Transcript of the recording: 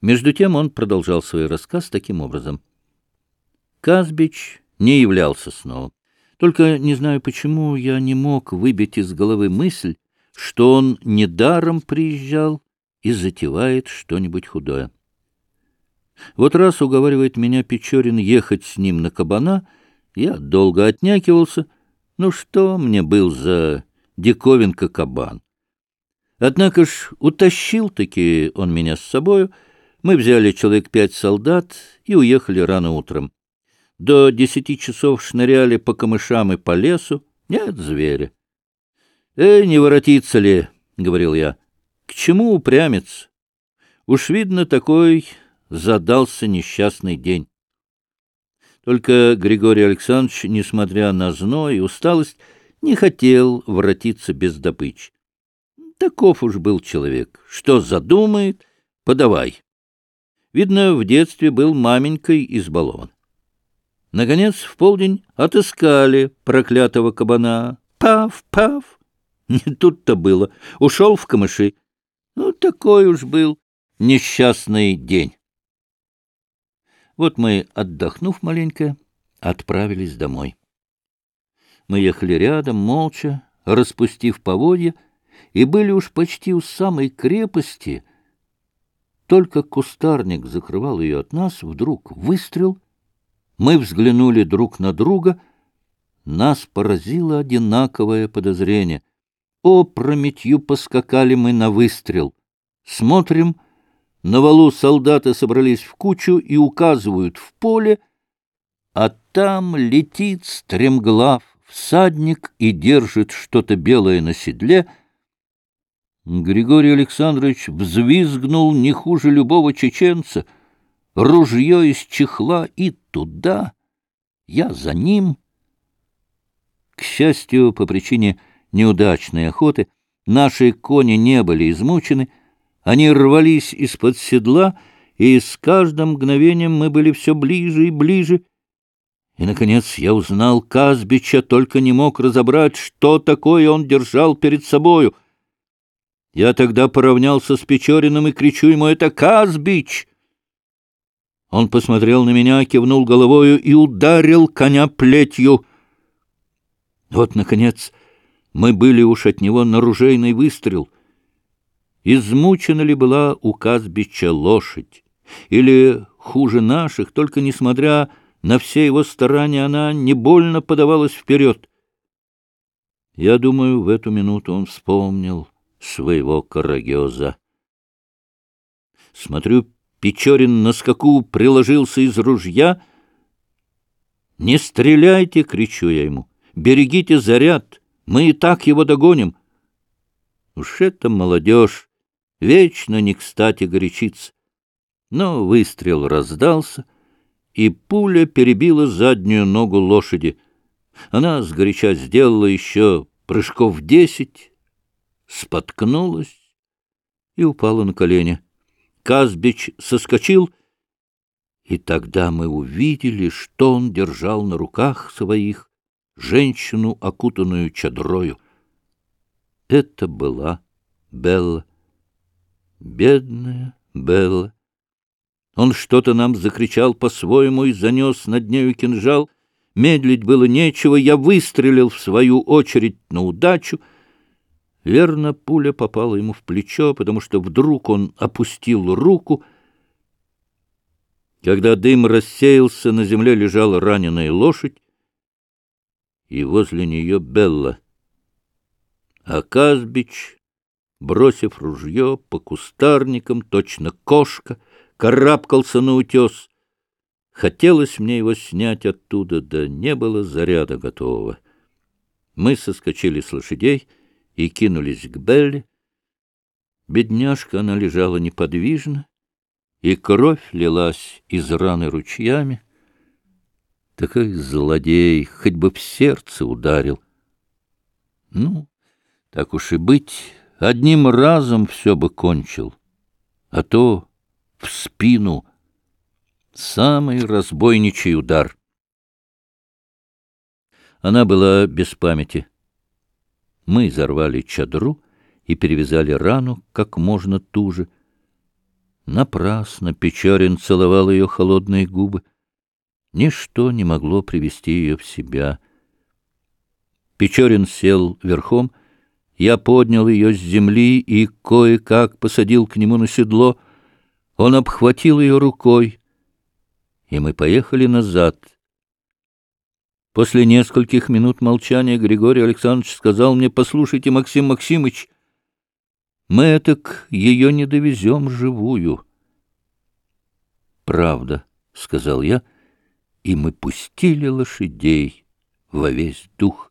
Между тем он продолжал свой рассказ таким образом. Казбич не являлся снова. Только не знаю почему я не мог выбить из головы мысль, что он недаром приезжал и затевает что-нибудь худое. Вот раз уговаривает меня Печорин ехать с ним на кабана, я долго отнякивался. Ну что мне был за диковинка кабан? Однако ж утащил-таки он меня с собою. Мы взяли человек пять солдат и уехали рано утром. До десяти часов шныряли по камышам и по лесу. Нет зверя. «Эй, не воротиться ли?» — говорил я. «К чему упрямец? Уж видно, такой задался несчастный день». Только Григорий Александрович, несмотря на зной и усталость, не хотел воротиться без добычи. Таков уж был человек. Что задумает, подавай. Видно, в детстве был маменькой избалован. Наконец, в полдень отыскали проклятого кабана. Пав, пав! Не тут-то было. Ушел в камыши. Ну, такой уж был несчастный день. Вот мы, отдохнув маленько, отправились домой. Мы ехали рядом, молча, распустив поводья, и были уж почти у самой крепости. Только кустарник закрывал ее от нас, вдруг выстрел. Мы взглянули друг на друга. Нас поразило одинаковое подозрение. Опрометью поскакали мы на выстрел. Смотрим, на валу солдаты собрались в кучу и указывают в поле, а там летит стремглав всадник и держит что-то белое на седле — Григорий Александрович взвизгнул не хуже любого чеченца, ружье из чехла и туда, я за ним. К счастью, по причине неудачной охоты, наши кони не были измучены, они рвались из-под седла, и с каждым мгновением мы были все ближе и ближе. И, наконец, я узнал Казбича, только не мог разобрать, что такое он держал перед собою — я тогда поравнялся с Печориным и кричу ему «Это Казбич!» Он посмотрел на меня, кивнул головою и ударил коня плетью. Вот, наконец, мы были уж от него на ружейный выстрел. Измучена ли была у Казбича лошадь? Или, хуже наших, только несмотря на все его старания, она не больно подавалась вперед? Я думаю, в эту минуту он вспомнил — своего карагеза. Смотрю, Печорин на скаку приложился из ружья. «Не стреляйте!» — кричу я ему. «Берегите заряд! Мы и так его догоним!» Уж это молодежь! Вечно не кстати горячится. Но выстрел раздался, и пуля перебила заднюю ногу лошади. Она сгоряча сделала еще прыжков десять, споткнулась и упала на колени. Казбич соскочил, и тогда мы увидели, что он держал на руках своих женщину, окутанную чадрою. Это была Белла. Бедная Белла. Он что-то нам закричал по-своему и занес над нею кинжал. Медлить было нечего, я выстрелил в свою очередь на удачу — Верно, пуля попала ему в плечо, потому что вдруг он опустил руку. Когда дым рассеялся, на земле лежала раненая лошадь, и возле нее Белла. А Казбич, бросив ружье по кустарникам, точно кошка, карабкался на утес. Хотелось мне его снять оттуда, да не было заряда готового. Мы соскочили с лошадей — и кинулись к Белли. Бедняжка, она лежала неподвижно, и кровь лилась из раны ручьями. Такой злодей, хоть бы в сердце ударил. Ну, так уж и быть, одним разом все бы кончил, а то в спину самый разбойничий удар. Она была без памяти. Мы изорвали чадру и перевязали рану как можно туже. Напрасно Печорин целовал ее холодные губы. Ничто не могло привести ее в себя. Печорин сел верхом, я поднял ее с земли и кое-как посадил к нему на седло. Он обхватил ее рукой, и мы поехали назад. После нескольких минут молчания Григорий Александрович сказал мне, «Послушайте, Максим Максимыч, мы этак ее не довезем живую». «Правда», — сказал я, — и мы пустили лошадей во весь дух.